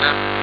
Amen.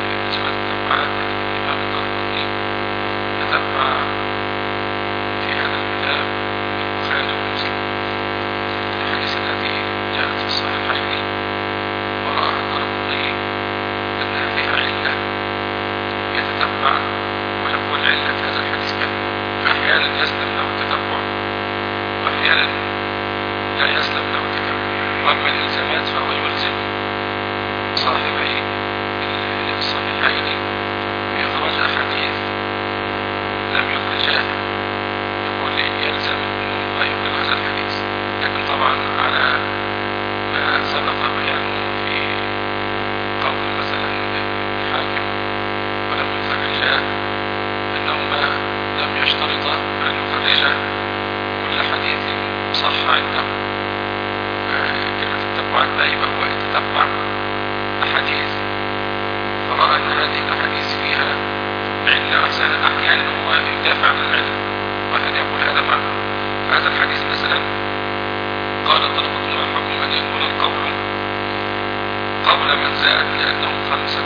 قول من زاد لأنهم خمسة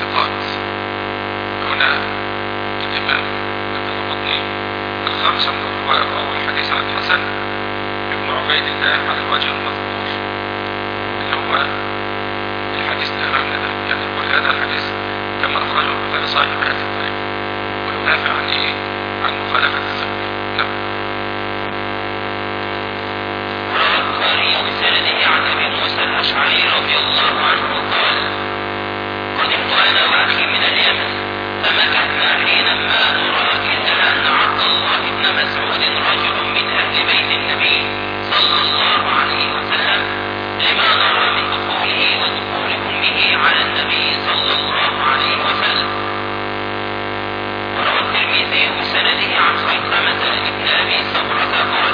ثقات. هنا الإمام ابن القطني الخمسة من الرواية رووا الحديث عن الحسن ابن عبيد الله على الوجه المذكور اللي هو الحديث اللي أمامنا ده يعني هذا الحديث كما أخرجه البخاري صاحب هذه الطريقة ويدافع عن إيه؟ عن مخالفة الثوري نعم. البخاري بسنده عن الاشعري رضي الله عنه قال قدمت أنا واخي من اليمن فمكثنا حينا ما نرى الا أن عبد الله بن مسعود رجل من أهل بيت النبي صلى الله عليه وسلم لما نرى من دخوله ودخول أمه على النبي صلى الله عليه وسلم. وروى الترمذي بسنده عن خيثمة بن أبي صبرة قال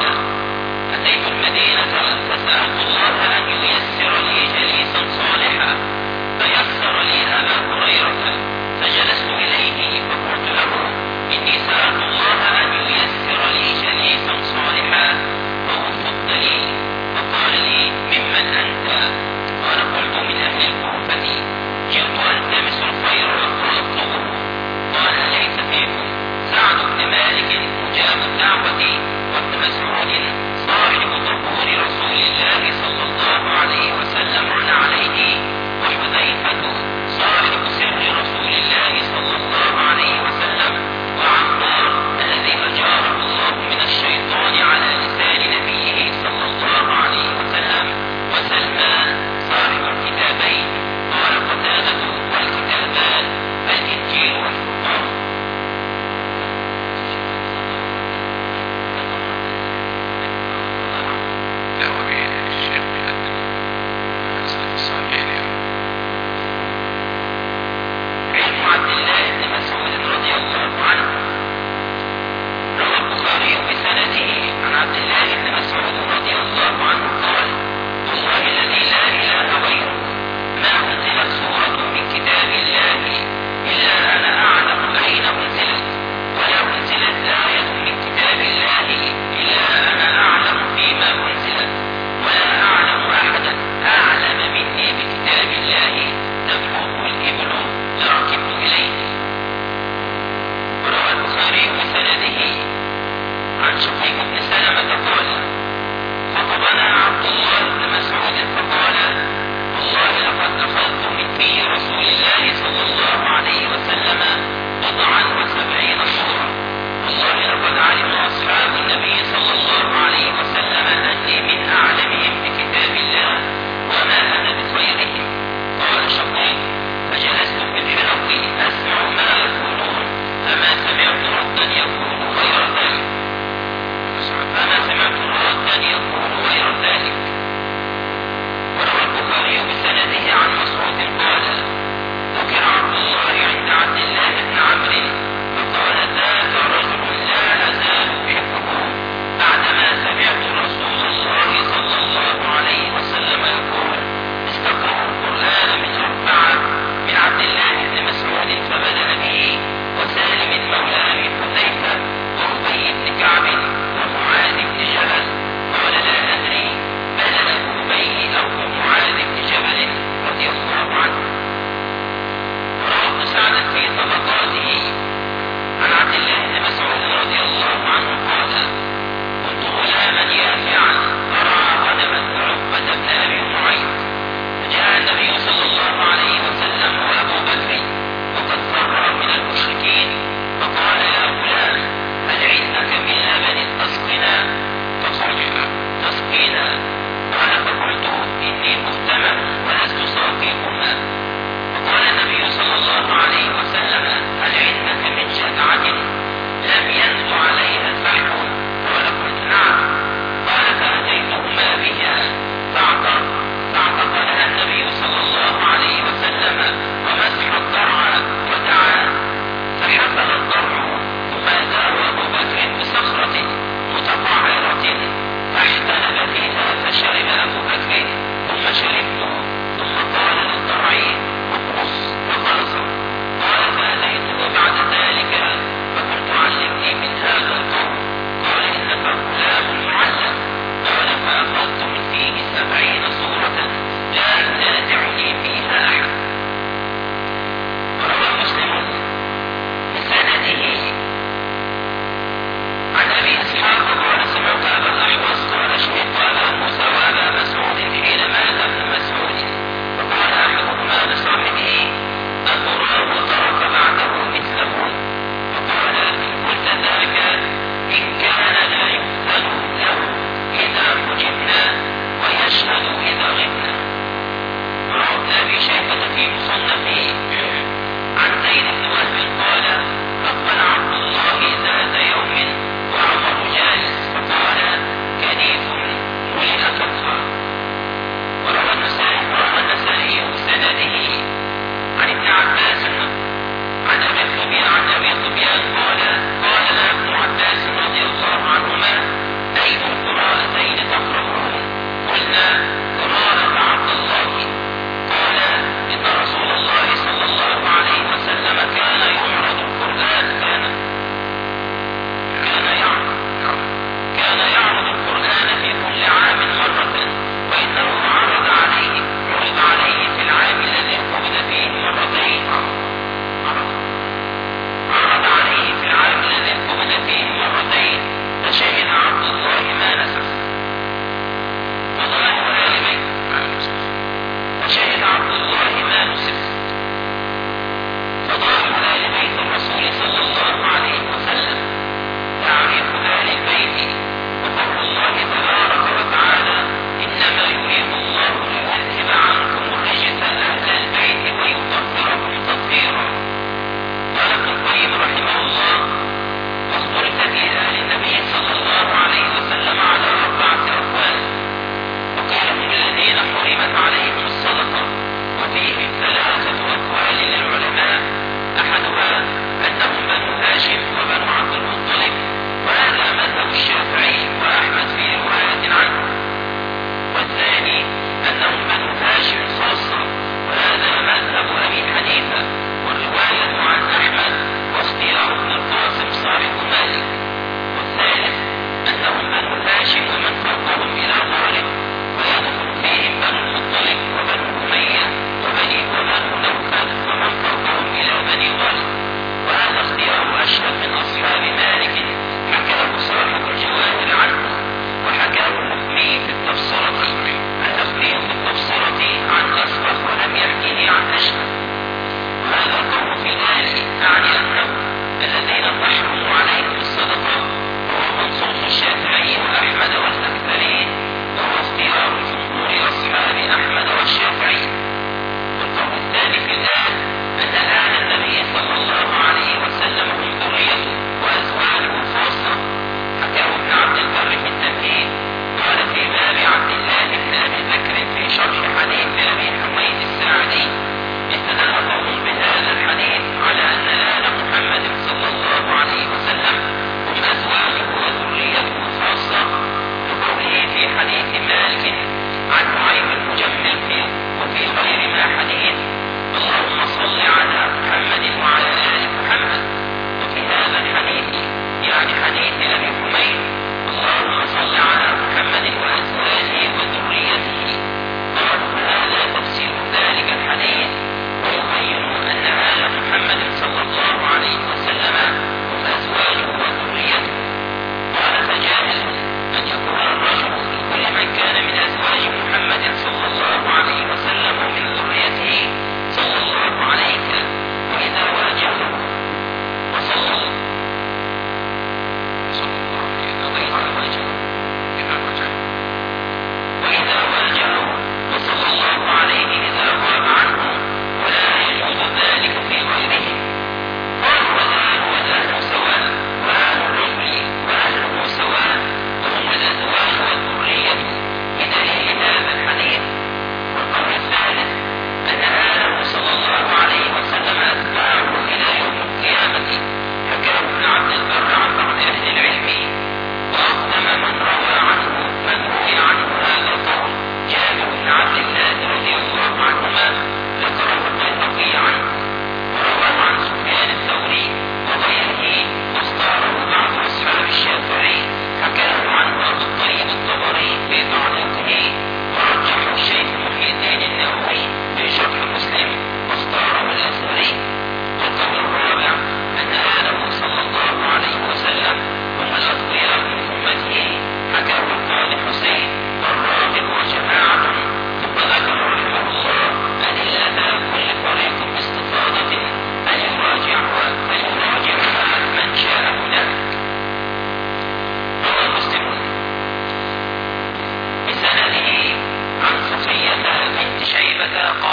بنت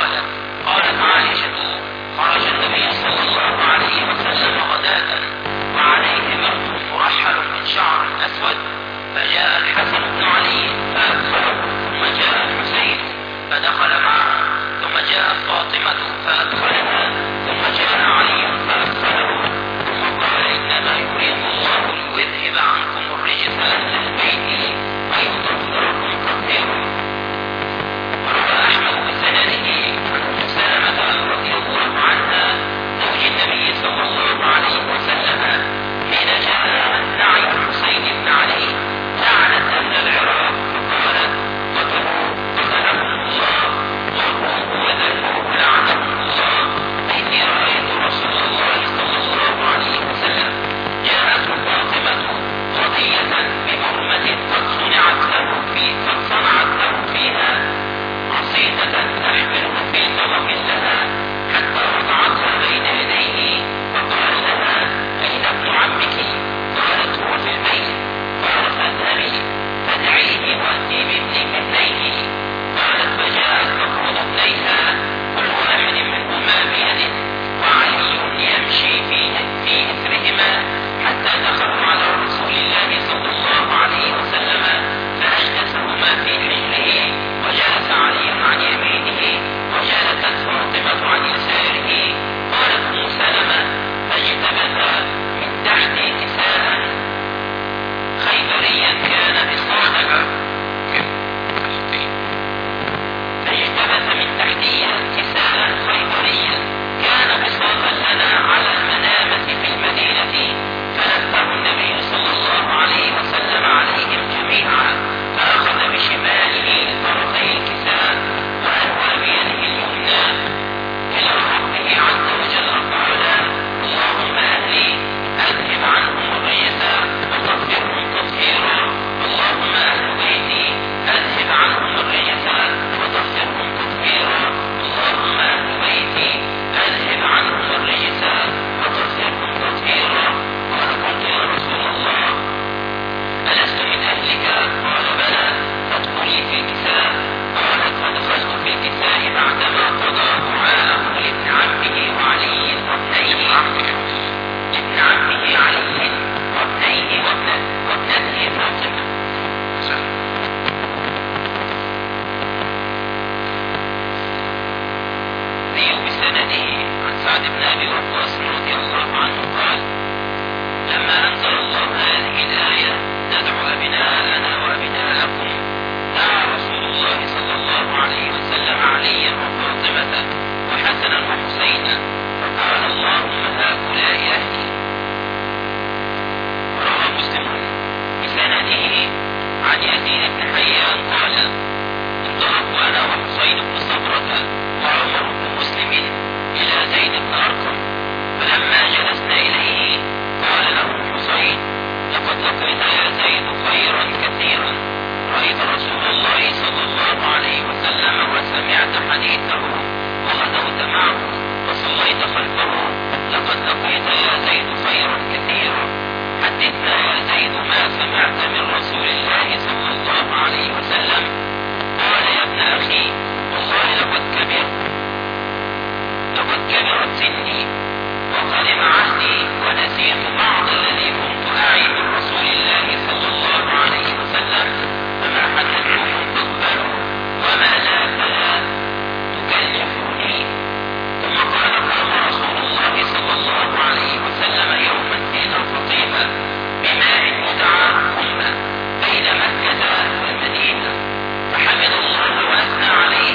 عن يزيد بن حيان قال انطلقت أنا وحسين بن صبرة وعمر بن مسلم إلى زيد بن أرقم فلما جلسنا إليه قال له حسين لقد لقيت يا زيد خيرا كثيرا رأيت رسول الله صلى الله عليه وسلم وسمعت حديثه وغدوت معه وصليت خلفه لقد لقيت يا زيد خيرا كثيرا حدثنا يزيد ما سمعت من رسول الله صلى الله عليه وسلم. قال يا ابن أخي والله لقد كبر لقد كبرت سني وقدم عهدي ونسيت بعض الذي كنت أعي من رسول الله صلى الله عليه وسلم. فما حدثته تقبل وما لا فلا تكلفني ثم قال قام رسول الله صلى الله عليه وسلم يوما بين مكة والمدينة فحمد الله وأثنى عليه